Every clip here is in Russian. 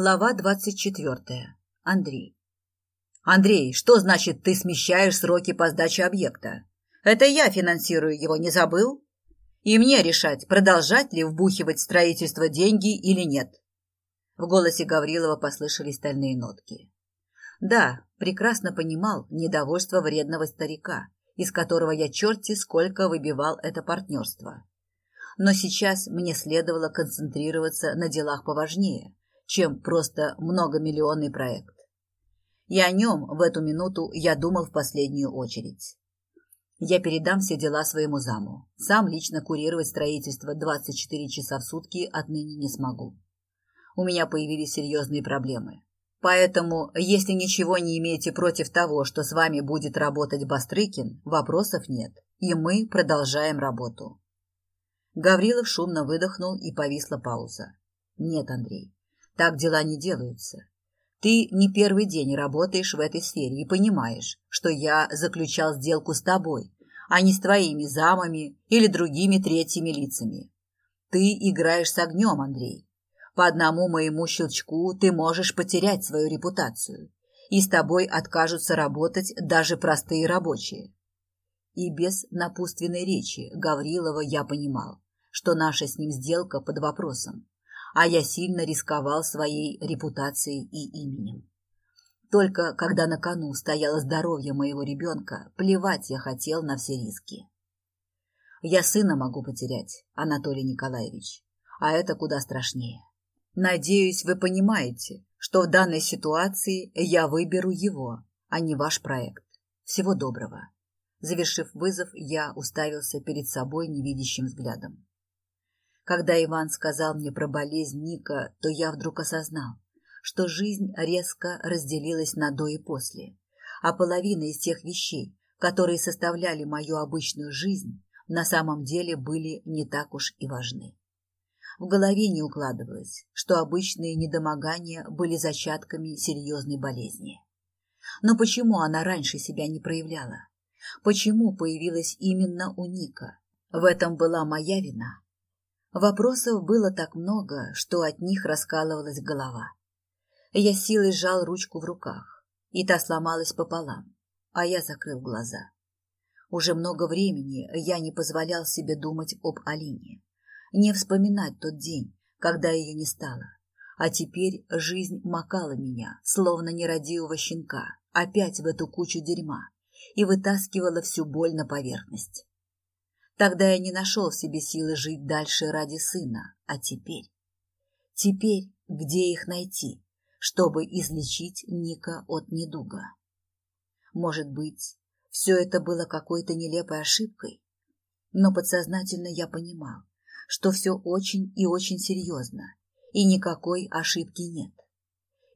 Глава двадцать четвертая. Андрей. Андрей, что значит ты смещаешь сроки по сдаче объекта? Это я финансирую его, не забыл? И мне решать, продолжать ли вбухивать в строительство деньги или нет. В голосе Гаврилова послышались стальные нотки. Да, прекрасно понимал недовольство вредного старика, из которого я черти сколько выбивал это партнерство. Но сейчас мне следовало концентрироваться на делах поважнее – чем просто многомиллионный проект. И о нем в эту минуту я думал в последнюю очередь. Я передам все дела своему заму. Сам лично курировать строительство 24 часа в сутки отныне не смогу. У меня появились серьезные проблемы. Поэтому, если ничего не имеете против того, что с вами будет работать Бастрыкин, вопросов нет, и мы продолжаем работу. Гаврилов шумно выдохнул, и повисла пауза. Нет, Андрей, так дела не делаются. Ты не первый день работаешь в этой сфере и понимаешь, что я заключал сделку с тобой, а не с твоими замами или другими третьими лицами. Ты играешь с огнем, Андрей. По одному моему щелчку ты можешь потерять свою репутацию, и с тобой откажутся работать даже простые рабочие. И без напутственной речи Гаврилова я понимал, что наша с ним сделка под вопросом а я сильно рисковал своей репутацией и именем. Только когда на кону стояло здоровье моего ребенка, плевать я хотел на все риски. Я сына могу потерять, Анатолий Николаевич, а это куда страшнее. Надеюсь, вы понимаете, что в данной ситуации я выберу его, а не ваш проект. Всего доброго. Завершив вызов, я уставился перед собой невидящим взглядом. Когда Иван сказал мне про болезнь Ника, то я вдруг осознал, что жизнь резко разделилась на до и после, а половина из тех вещей, которые составляли мою обычную жизнь, на самом деле были не так уж и важны. В голове не укладывалось, что обычные недомогания были зачатками серьезной болезни. Но почему она раньше себя не проявляла? Почему появилась именно у Ника? В этом была моя вина Вопросов было так много, что от них раскалывалась голова. Я силой сжал ручку в руках, и та сломалась пополам, а я закрыл глаза. Уже много времени я не позволял себе думать об Алине, не вспоминать тот день, когда ее не стало. А теперь жизнь макала меня, словно нерадивого щенка, опять в эту кучу дерьма, и вытаскивала всю боль на поверхность. Тогда я не нашел в себе силы жить дальше ради сына, а теперь... Теперь где их найти, чтобы излечить Ника от недуга? Может быть, все это было какой-то нелепой ошибкой? Но подсознательно я понимал, что все очень и очень серьезно, и никакой ошибки нет.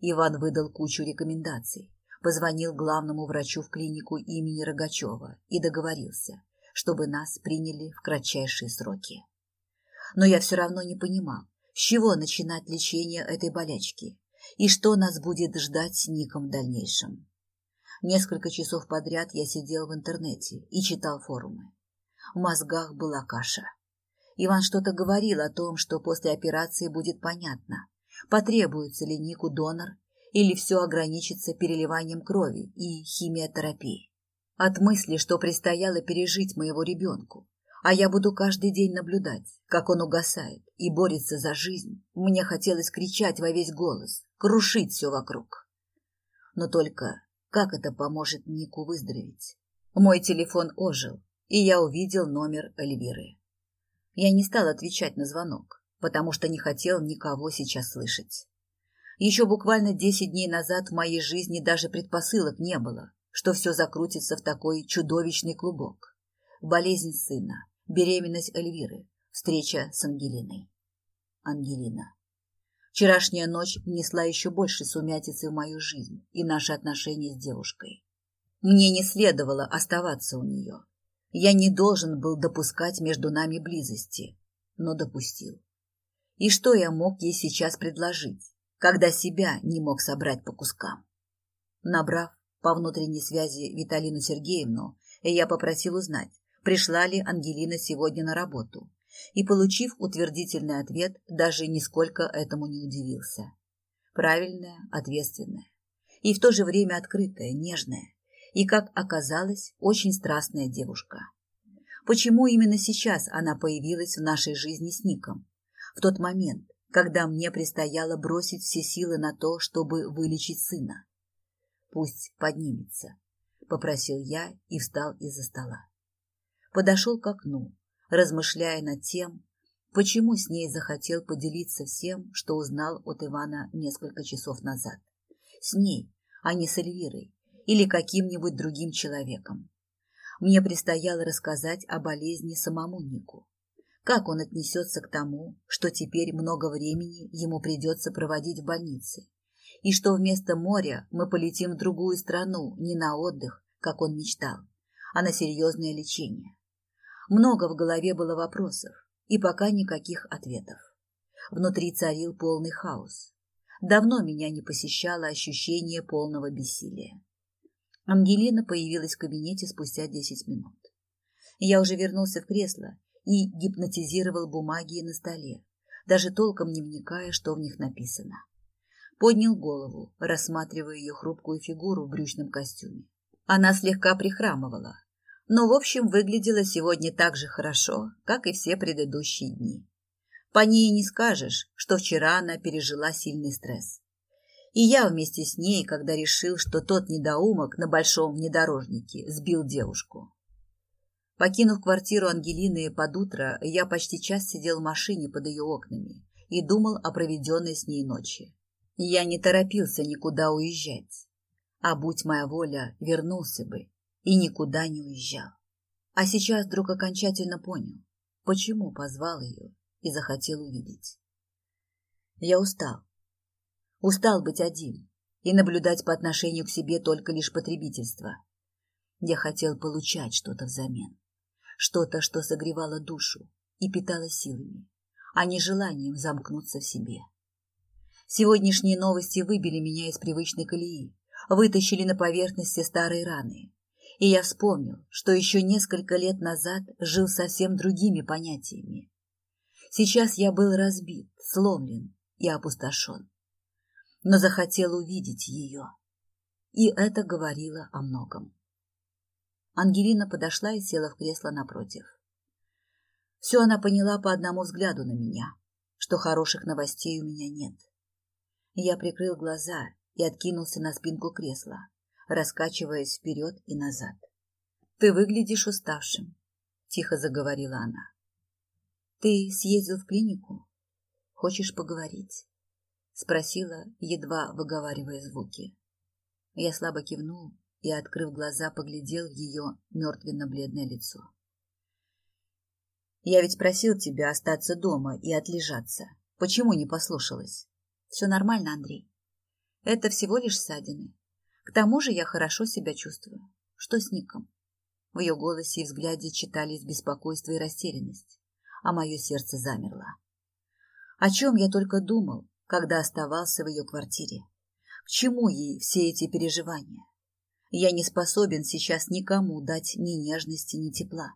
Иван выдал кучу рекомендаций, позвонил главному врачу в клинику имени Рогачева и договорился, чтобы нас приняли в кратчайшие сроки. Но я все равно не понимал, с чего начинать лечение этой болячки и что нас будет ждать с Ником в дальнейшем. Несколько часов подряд я сидел в интернете и читал форумы. В мозгах была каша. Иван что-то говорил о том, что после операции будет понятно, потребуется ли Нику донор или все ограничится переливанием крови и химиотерапией. От мысли, что предстояло пережить моего ребенку, а я буду каждый день наблюдать, как он угасает и борется за жизнь, мне хотелось кричать во весь голос, крушить все вокруг. Но только как это поможет Нику выздороветь? Мой телефон ожил, и я увидел номер Эльвиры. Я не стал отвечать на звонок, потому что не хотел никого сейчас слышать. Еще буквально десять дней назад в моей жизни даже предпосылок не было, что все закрутится в такой чудовищный клубок. Болезнь сына, беременность Эльвиры, встреча с Ангелиной. Ангелина. Вчерашняя ночь внесла еще больше сумятицы в мою жизнь и наши отношения с девушкой. Мне не следовало оставаться у нее. Я не должен был допускать между нами близости, но допустил. И что я мог ей сейчас предложить, когда себя не мог собрать по кускам? Набрав по внутренней связи Виталину Сергеевну, я попросил узнать, пришла ли Ангелина сегодня на работу, и, получив утвердительный ответ, даже нисколько этому не удивился. Правильная, ответственная. И в то же время открытая, нежная. И, как оказалось, очень страстная девушка. Почему именно сейчас она появилась в нашей жизни с Ником? В тот момент, когда мне предстояло бросить все силы на то, чтобы вылечить сына. Пусть поднимется, попросил я и встал из-за стола. Подошел к окну, размышляя над тем, почему с ней захотел поделиться всем, что узнал от Ивана несколько часов назад. С ней, а не с Эльвирой или каким-нибудь другим человеком. Мне предстояло рассказать о болезни самому Нику. Как он отнесется к тому, что теперь много времени ему придется проводить в больнице, и что вместо моря мы полетим в другую страну не на отдых, как он мечтал, а на серьезное лечение. Много в голове было вопросов, и пока никаких ответов. Внутри царил полный хаос. Давно меня не посещало ощущение полного бессилия. Ангелина появилась в кабинете спустя десять минут. Я уже вернулся в кресло и гипнотизировал бумаги на столе, даже толком не вникая, что в них написано. Поднял голову, рассматривая ее хрупкую фигуру в брючном костюме. Она слегка прихрамывала, но, в общем, выглядела сегодня так же хорошо, как и все предыдущие дни. По ней не скажешь, что вчера она пережила сильный стресс. И я вместе с ней, когда решил, что тот недоумок на большом внедорожнике сбил девушку. Покинув квартиру Ангелины под утро, я почти час сидел в машине под ее окнами и думал о проведенной с ней ночи. Я не торопился никуда уезжать. А будь моя воля, вернулся бы и никуда не уезжал. А сейчас вдруг окончательно понял, почему позвал ее и захотел увидеть. Я устал. Устал быть один и наблюдать по отношению к себе только лишь потребительство. Я хотел получать что-то взамен. Что-то, что согревало душу и питало силами, а не желанием замкнуться в себе. Сегодняшние новости выбили меня из привычной колеи, вытащили на поверхность все старые раны, и я вспомнил, что еще несколько лет назад жил совсем другими понятиями. Сейчас я был разбит, сломлен и опустошен, но захотел увидеть ее. И это говорило о многом. Ангелина подошла и села в кресло напротив. Все она поняла по одному взгляду на меня, что хороших новостей у меня нет. Я прикрыл глаза и откинулся на спинку кресла, раскачиваясь вперед и назад. «Ты выглядишь уставшим», — тихо заговорила она. «Ты съездил в клинику? Хочешь поговорить?» — спросила, едва выговаривая звуки. Я слабо кивнул и, открыв глаза, поглядел в ее мертвенно-бледное лицо. «Я ведь просил тебя остаться дома и отлежаться. Почему не послушалась?» «Все нормально, Андрей. Это всего лишь ссадины. К тому же я хорошо себя чувствую. Что с Ником? В ее голосе и взгляде читались беспокойство и растерянность, а мое сердце замерло. О чем я только думал, когда оставался в ее квартире? К чему ей все эти переживания? Я не способен сейчас никому дать ни нежности, ни тепла.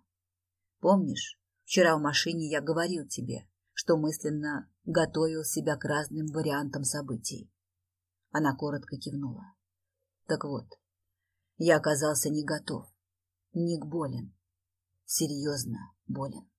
Помнишь, вчера в машине я говорил тебе, что мысленно готовил себя к разным вариантам событий. Она коротко кивнула. Так вот, я оказался не готов. Ник болен. Серьезно болен.